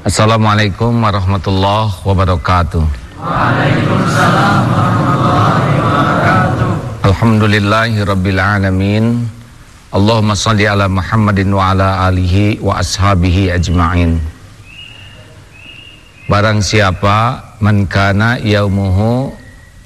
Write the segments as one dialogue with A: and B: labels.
A: Assalamualaikum warahmatullahi wabarakatuh. Waalaikumsalam warahmatullahi wabarakatuh. Alhamdulillahi rabbil alamin. Allahumma salli ala Muhammadin wa ala alihi wa ashabihi ajma'in. Barang siapa menkana yaumuhu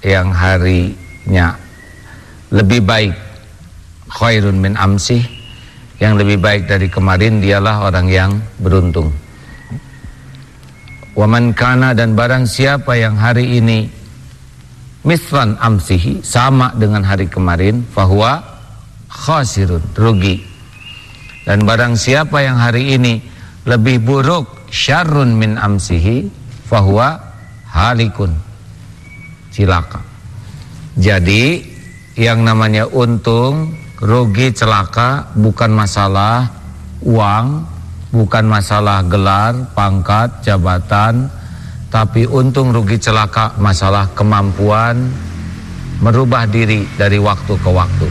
A: yang harinya lebih baik khairun min amsih yang lebih baik dari kemarin dialah orang yang beruntung waman kana dan barang siapa yang hari ini misran amsihi sama dengan hari kemarin fahuwa khasirun rugi. Dan barang siapa yang hari ini lebih buruk syarrun min amsihi fahuwa halikun. Cilaka jadi yang namanya untung, rugi, celaka bukan masalah uang, bukan masalah gelar, pangkat, jabatan, tapi untung, rugi, celaka masalah kemampuan merubah diri dari waktu ke waktu.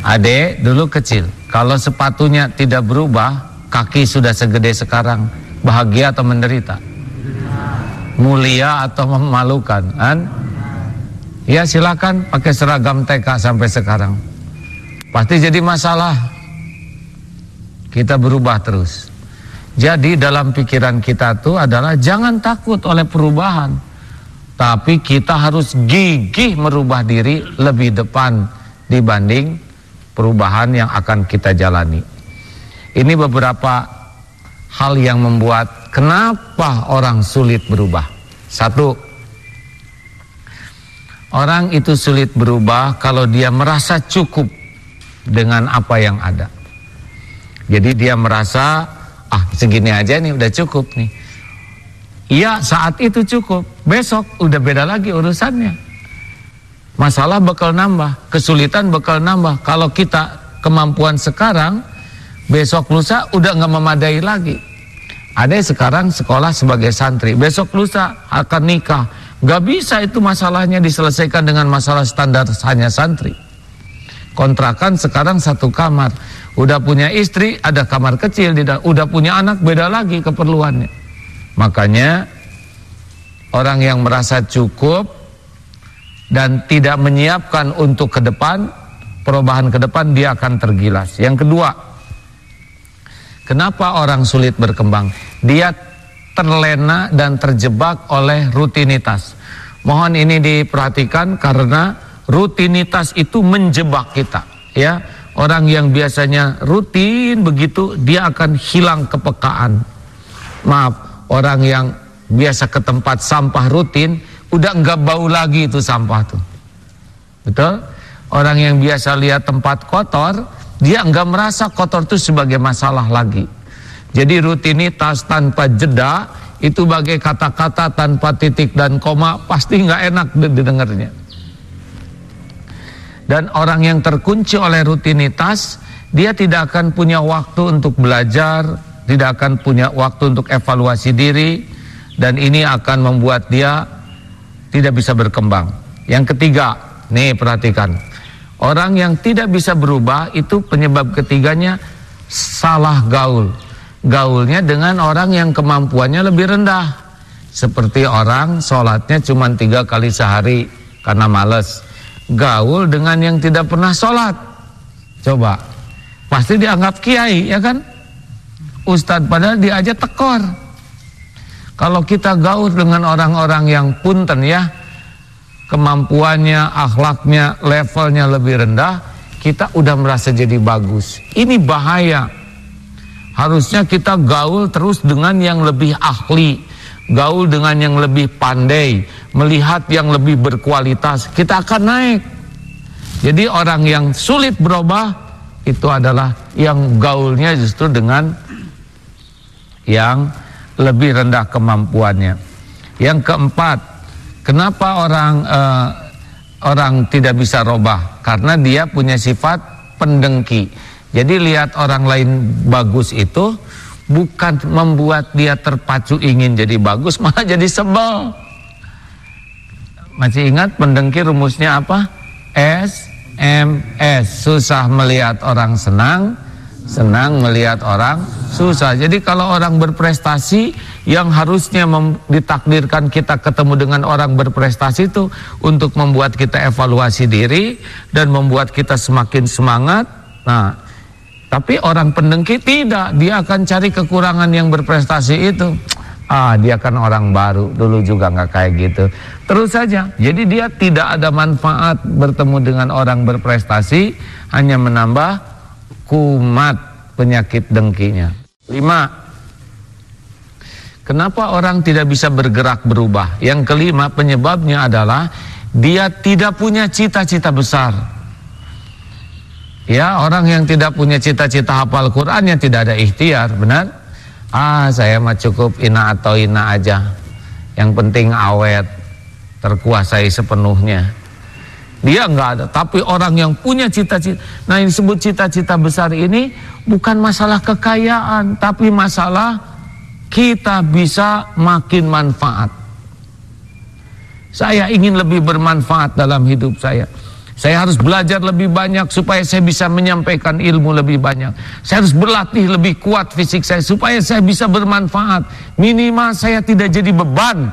A: Ade dulu kecil, kalau sepatunya tidak berubah, kaki sudah segede sekarang, bahagia atau menderita? Mulia atau memalukan? Kan? Ya silakan pakai seragam TK sampai sekarang. Pasti jadi masalah. Kita berubah terus. Jadi dalam pikiran kita tuh adalah jangan takut oleh perubahan. Tapi kita harus gigih merubah diri lebih depan dibanding perubahan yang akan kita jalani. Ini beberapa hal yang membuat kenapa orang sulit berubah. Satu, Orang itu sulit berubah kalau dia merasa cukup dengan apa yang ada. Jadi dia merasa, ah segini aja nih udah cukup nih. Iya saat itu cukup, besok udah beda lagi urusannya. Masalah bakal nambah, kesulitan bakal nambah. Kalau kita kemampuan sekarang, besok lusa udah nggak memadai lagi. Ada sekarang sekolah sebagai santri, besok lusa akan nikah Gak bisa itu masalahnya diselesaikan dengan masalah standar hanya santri. Kontrakan sekarang satu kamar. Udah punya istri, ada kamar kecil. Udah punya anak, beda lagi keperluannya. Makanya orang yang merasa cukup dan tidak menyiapkan untuk ke depan, perubahan ke depan dia akan tergilas. Yang kedua, kenapa orang sulit berkembang? Dia terlena dan terjebak oleh rutinitas. Mohon ini diperhatikan karena rutinitas itu menjebak kita, ya. Orang yang biasanya rutin begitu dia akan hilang kepekaan. Maaf, orang yang biasa ke tempat sampah rutin udah enggak bau lagi itu sampah tuh. Betul? Orang yang biasa lihat tempat kotor, dia enggak merasa kotor itu sebagai masalah lagi. Jadi rutinitas tanpa jeda itu bagai kata-kata tanpa titik dan koma pasti nggak enak didengarnya. Dan orang yang terkunci oleh rutinitas, dia tidak akan punya waktu untuk belajar, tidak akan punya waktu untuk evaluasi diri, dan ini akan membuat dia tidak bisa berkembang. Yang ketiga, nih perhatikan, orang yang tidak bisa berubah itu penyebab ketiganya salah gaul gaulnya dengan orang yang kemampuannya lebih rendah. Seperti orang sholatnya cuma tiga kali sehari karena males. Gaul dengan yang tidak pernah sholat. Coba, pasti dianggap kiai ya kan? Ustadz padahal dia aja tekor. Kalau kita gaul dengan orang-orang yang punten ya, kemampuannya, akhlaknya, levelnya lebih rendah, kita udah merasa jadi bagus. Ini bahaya. Harusnya kita gaul terus dengan yang lebih ahli, gaul dengan yang lebih pandai, melihat yang lebih berkualitas, kita akan naik. Jadi orang yang sulit berubah itu adalah yang gaulnya justru dengan yang lebih rendah kemampuannya. Yang keempat, kenapa orang uh, orang tidak bisa robah? Karena dia punya sifat pendengki. Jadi lihat orang lain bagus itu bukan membuat dia terpacu ingin jadi bagus, malah jadi sebel. Masih ingat pendengki rumusnya apa? S M S susah melihat orang senang, senang melihat orang susah. Jadi kalau orang berprestasi yang harusnya ditakdirkan kita ketemu dengan orang berprestasi itu untuk membuat kita evaluasi diri dan membuat kita semakin semangat. Nah, tapi orang pendengki tidak, dia akan cari kekurangan yang berprestasi itu. Ah, dia kan orang baru, dulu juga nggak kayak gitu. Terus saja. Jadi dia tidak ada manfaat bertemu dengan orang berprestasi, hanya menambah kumat penyakit dengkinya. Lima. Kenapa orang tidak bisa bergerak berubah? Yang kelima penyebabnya adalah dia tidak punya cita-cita besar. Ya, orang yang tidak punya cita-cita hafal Quran yang tidak ada ikhtiar, benar? ah saya mah cukup ina atau ina aja. Yang penting awet terkuasai sepenuhnya. Dia enggak ada tapi orang yang punya cita-cita nah yang disebut cita-cita besar ini bukan masalah kekayaan tapi masalah kita bisa makin manfaat. Saya ingin lebih bermanfaat dalam hidup saya saya harus belajar lebih banyak supaya saya bisa menyampaikan ilmu lebih banyak. Saya harus berlatih lebih kuat fisik saya supaya saya bisa bermanfaat. Minimal saya tidak jadi beban.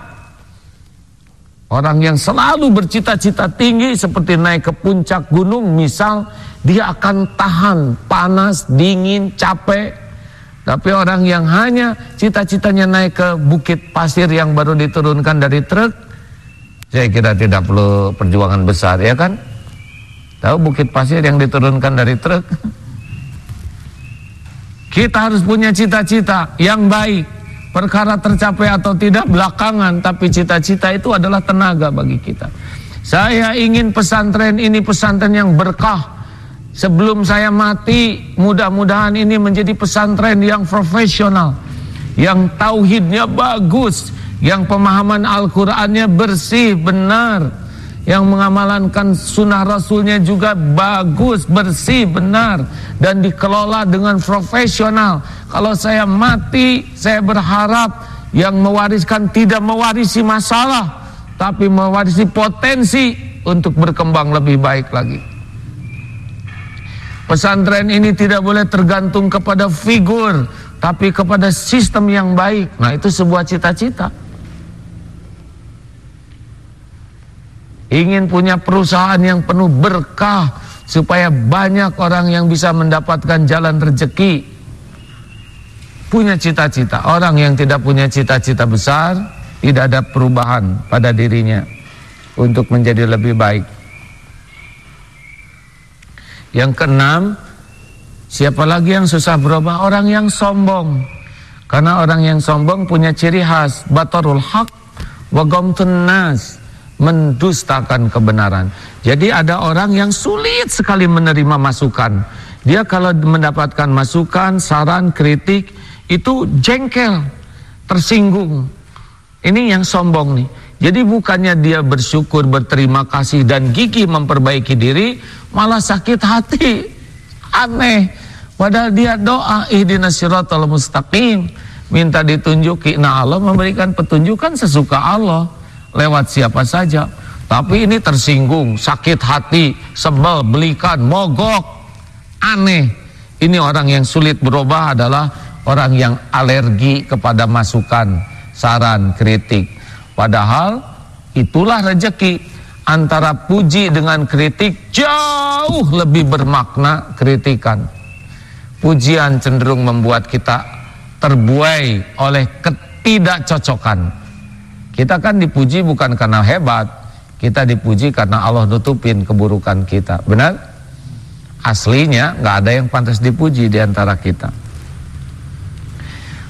A: Orang yang selalu bercita-cita tinggi seperti naik ke puncak gunung misal dia akan tahan panas, dingin, capek. Tapi orang yang hanya cita-citanya naik ke bukit pasir yang baru diturunkan dari truk, saya kira tidak perlu perjuangan besar ya kan? Tahu bukit pasir yang diturunkan dari truk? Kita harus punya cita-cita yang baik. Perkara tercapai atau tidak belakangan, tapi cita-cita itu adalah tenaga bagi kita. Saya ingin pesantren ini pesantren yang berkah. Sebelum saya mati, mudah-mudahan ini menjadi pesantren yang profesional, yang tauhidnya bagus, yang pemahaman Al-Qur'annya bersih, benar, yang mengamalkan sunnah rasulnya juga bagus, bersih, benar dan dikelola dengan profesional. Kalau saya mati, saya berharap yang mewariskan tidak mewarisi masalah, tapi mewarisi potensi untuk berkembang lebih baik lagi. Pesantren ini tidak boleh tergantung kepada figur, tapi kepada sistem yang baik. Nah, itu sebuah cita-cita. Ingin punya perusahaan yang penuh berkah supaya banyak orang yang bisa mendapatkan jalan rezeki punya cita-cita. Orang yang tidak punya cita-cita besar tidak ada perubahan pada dirinya untuk menjadi lebih baik. Yang keenam siapa lagi yang susah berubah? Orang yang sombong. Karena orang yang sombong punya ciri khas batarul haq wa nas mendustakan kebenaran. Jadi ada orang yang sulit sekali menerima masukan. Dia kalau mendapatkan masukan, saran, kritik itu jengkel, tersinggung. Ini yang sombong nih. Jadi bukannya dia bersyukur, berterima kasih dan gigih memperbaiki diri, malah sakit hati. Aneh. Padahal dia doa ihdinas siratal mustaqim, minta ditunjuki. Nah, Allah memberikan petunjukan sesuka Allah lewat siapa saja. Tapi ini tersinggung, sakit hati, sebel, belikan, mogok, aneh. Ini orang yang sulit berubah adalah orang yang alergi kepada masukan, saran, kritik. Padahal itulah rejeki antara puji dengan kritik jauh lebih bermakna kritikan. Pujian cenderung membuat kita terbuai oleh ketidakcocokan kita kan dipuji bukan karena hebat, kita dipuji karena Allah nutupin keburukan kita. Benar? Aslinya nggak ada yang pantas dipuji di antara kita.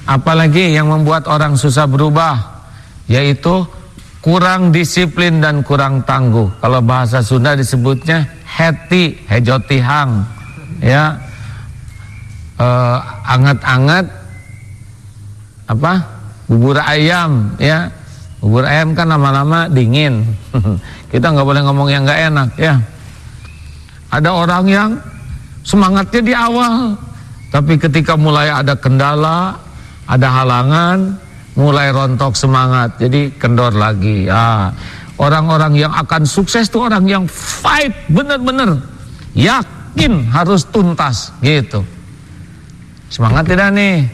A: Apalagi yang membuat orang susah berubah, yaitu kurang disiplin dan kurang tangguh. Kalau bahasa Sunda disebutnya heti, hejotihang, ya, eh, anget-anget, apa, bubur ayam, ya, Bubur ayam kan lama-lama dingin. Kita nggak boleh ngomong yang nggak enak ya. Ada orang yang semangatnya di awal, tapi ketika mulai ada kendala, ada halangan, mulai rontok semangat, jadi kendor lagi. Ah, orang-orang yang akan sukses itu orang yang fight bener-bener, yakin harus tuntas gitu. Semangat tidak nih?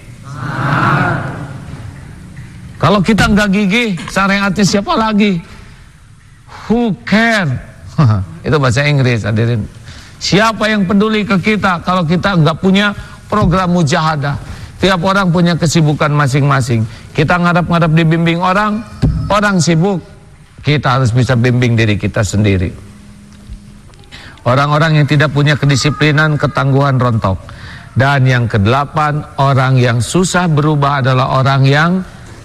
A: Kalau kita nggak gigih, syariatnya siapa lagi? Who care? Itu bahasa Inggris, hadirin. Siapa yang peduli ke kita kalau kita nggak punya program mujahadah? Tiap orang punya kesibukan masing-masing. Kita ngadap-ngadap dibimbing orang, orang sibuk. Kita harus bisa bimbing diri kita sendiri. Orang-orang yang tidak punya kedisiplinan, ketangguhan rontok. Dan yang kedelapan, orang yang susah berubah adalah orang yang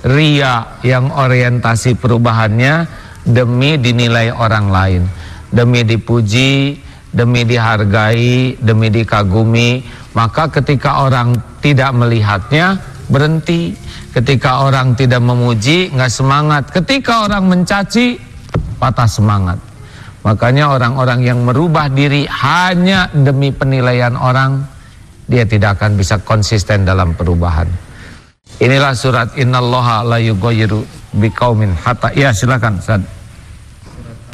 A: ria, yang orientasi perubahannya demi dinilai orang lain, demi dipuji, demi dihargai, demi dikagumi. Maka ketika orang tidak melihatnya, berhenti. Ketika orang tidak memuji, nggak semangat. Ketika orang mencaci, patah semangat. Makanya orang-orang yang merubah diri hanya demi penilaian orang, dia tidak akan bisa konsisten dalam perubahan. Inilah surat Innallaha la yughayyiru biqaumin hatta ya silakan Ustaz.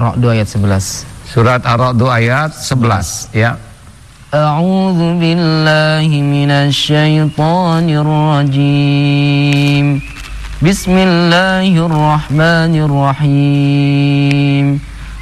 B: Surat 2 ayat 11.
A: Surat Ar-Ra'd ayat 11 ya.
B: A'udzu billahi minasy syaithanir rajim. Bismillahirrahmanirrahim.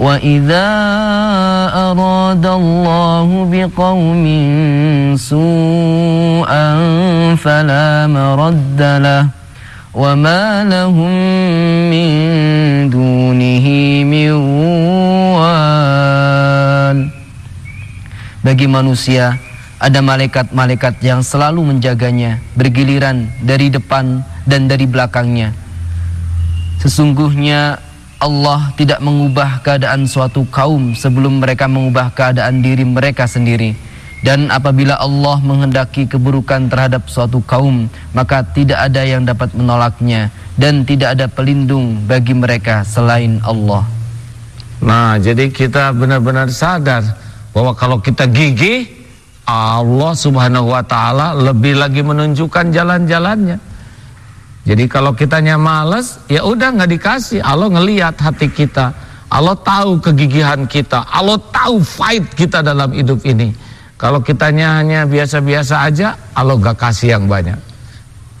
B: وإذا أراد الله بقوم سوءا فلا مرد له وما لهم من دونه من وال Bagi manusia ada malaikat-malaikat yang selalu menjaganya bergiliran dari depan dan dari belakangnya. Sesungguhnya Allah tidak mengubah keadaan suatu kaum sebelum mereka mengubah keadaan diri mereka sendiri. Dan apabila Allah menghendaki keburukan terhadap suatu kaum, maka tidak ada yang dapat menolaknya dan tidak ada pelindung bagi mereka selain Allah.
A: Nah, jadi kita benar-benar sadar bahwa kalau kita gigih, Allah Subhanahu wa taala lebih lagi menunjukkan jalan-jalannya. Jadi kalau kitanya males, ya udah nggak dikasih. Allah ngelihat hati kita. Allah tahu kegigihan kita. Allah tahu fight kita dalam hidup ini. Kalau kitanya hanya biasa-biasa aja, Allah gak kasih yang banyak.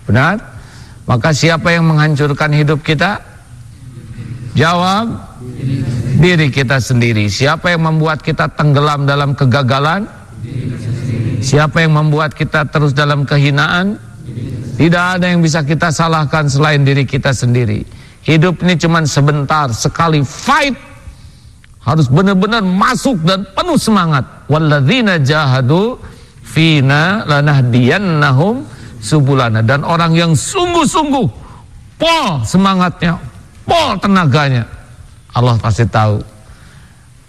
A: Benar? Maka siapa yang menghancurkan hidup kita? Jawab diri kita sendiri. Siapa yang membuat kita tenggelam dalam kegagalan? Siapa yang membuat kita terus dalam kehinaan? Tidak ada yang bisa kita salahkan selain diri kita sendiri. Hidup ini cuma sebentar, sekali fight harus benar-benar masuk dan penuh semangat. Walladzina jahadu fina lanahdiyannahum subulana dan orang yang sungguh-sungguh pol semangatnya, pol tenaganya. Allah pasti tahu.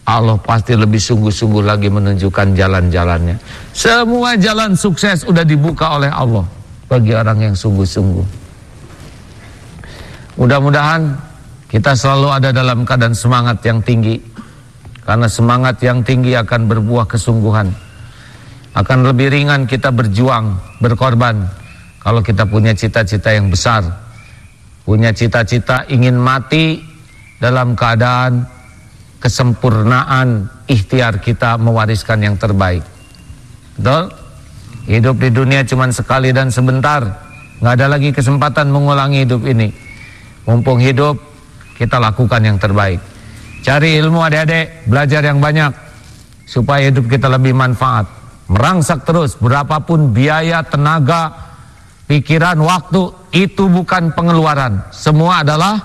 A: Allah pasti lebih sungguh-sungguh lagi menunjukkan jalan-jalannya. Semua jalan sukses sudah dibuka oleh Allah bagi orang yang sungguh-sungguh. Mudah-mudahan kita selalu ada dalam keadaan semangat yang tinggi. Karena semangat yang tinggi akan berbuah kesungguhan. Akan lebih ringan kita berjuang, berkorban. Kalau kita punya cita-cita yang besar. Punya cita-cita ingin mati dalam keadaan kesempurnaan ikhtiar kita mewariskan yang terbaik. Betul? Hidup di dunia cuma sekali dan sebentar. Nggak ada lagi kesempatan mengulangi hidup ini. Mumpung hidup, kita lakukan yang terbaik. Cari ilmu adik-adik, belajar yang banyak. Supaya hidup kita lebih manfaat. Merangsak terus, berapapun biaya, tenaga, pikiran, waktu, itu bukan pengeluaran. Semua adalah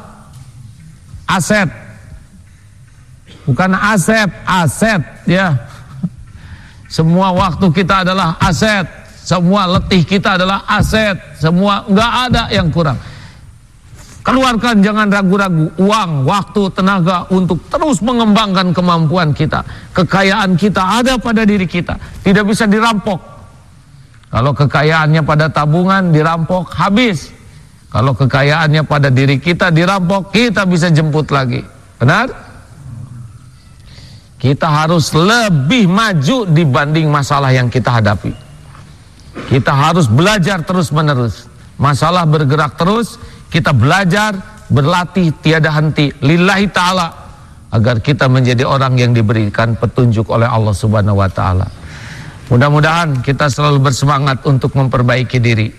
A: aset. Bukan aset, aset ya. Semua waktu kita adalah aset, semua letih kita adalah aset, semua nggak ada yang kurang. Keluarkan jangan ragu-ragu uang, waktu, tenaga untuk terus mengembangkan kemampuan kita. Kekayaan kita ada pada diri kita, tidak bisa dirampok. Kalau kekayaannya pada tabungan dirampok habis. Kalau kekayaannya pada diri kita dirampok, kita bisa jemput lagi. Benar? Kita harus lebih maju dibanding masalah yang kita hadapi. Kita harus belajar terus-menerus. Masalah bergerak terus, kita belajar, berlatih tiada henti lillahi taala agar kita menjadi orang yang diberikan petunjuk oleh Allah Subhanahu wa taala. Mudah-mudahan kita selalu bersemangat untuk memperbaiki diri.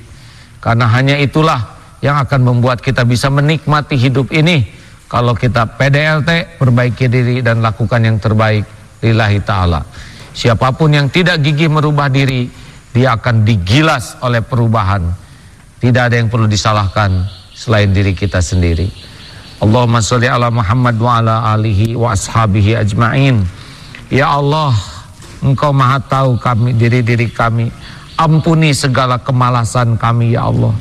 A: Karena hanya itulah yang akan membuat kita bisa menikmati hidup ini kalau kita PDLT, perbaiki diri dan lakukan yang terbaik lillahi ta'ala. Siapa pun yang tidak gigih merubah diri, dia akan digilas oleh perubahan. Tidak ada yang perlu disalahkan selain diri kita sendiri. Allahumma sholli ala Muhammad wa ala alihi wa ashabihi ajma'in. Ya Allah, Engkau maha tahu kami, diri-diri kami. Ampuni segala kemalasan kami ya Allah.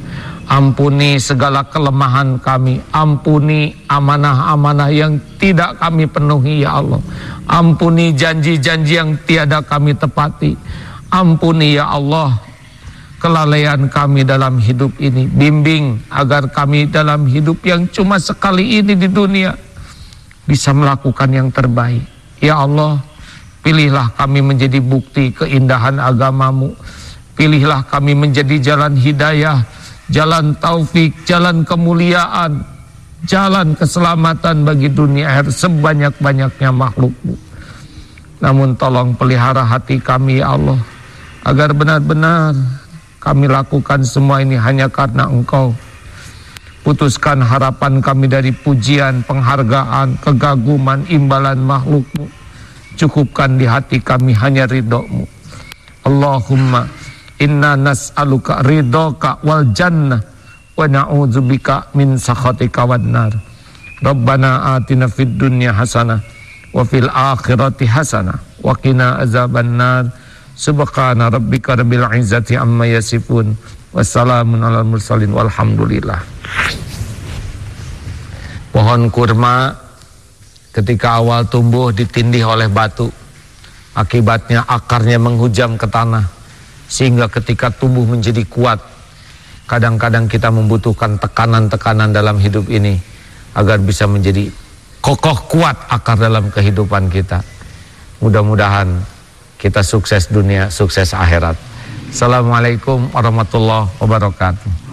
A: Ampuni segala kelemahan kami. Ampuni amanah-amanah yang tidak kami penuhi ya Allah. Ampuni janji-janji yang tiada kami tepati. Ampuni ya Allah Kelalaian kami dalam hidup ini. Bimbing agar kami dalam hidup yang cuma sekali ini di dunia Bisa melakukan yang terbaik. Ya Allah Pilihlah kami menjadi bukti keindahan agamamu. Pilihlah kami menjadi jalan hidayah jalan taufik, jalan kemuliaan, jalan keselamatan bagi dunia air sebanyak-banyaknya makhlukmu. Namun tolong pelihara hati kami ya Allah, agar benar-benar kami lakukan semua ini hanya karena Engkau. Putuskan harapan kami dari pujian, penghargaan, kegaguman, imbalan makhlukmu. Cukupkan di hati kami hanya ridhomu. Allahumma Inna nas'aluka ridhoka wal jannah wa na'udzubika min sakhatika wan nar. Rabbana atina fid dunya hasanah wa fil akhirati hasanah wa qina azaban nar. Subhana rabbika rabbil izzati amma yasifun. Wassalamun alal mursalin walhamdulillah. Pohon kurma ketika awal tumbuh ditindih oleh batu. Akibatnya akarnya menghujam ke tanah sehingga ketika tumbuh menjadi kuat kadang-kadang kita membutuhkan tekanan-tekanan dalam hidup ini agar bisa menjadi kokoh kuat akar dalam kehidupan kita. Mudah-mudahan kita sukses dunia sukses akhirat. Assalamualaikum warahmatullahi wabarakatuh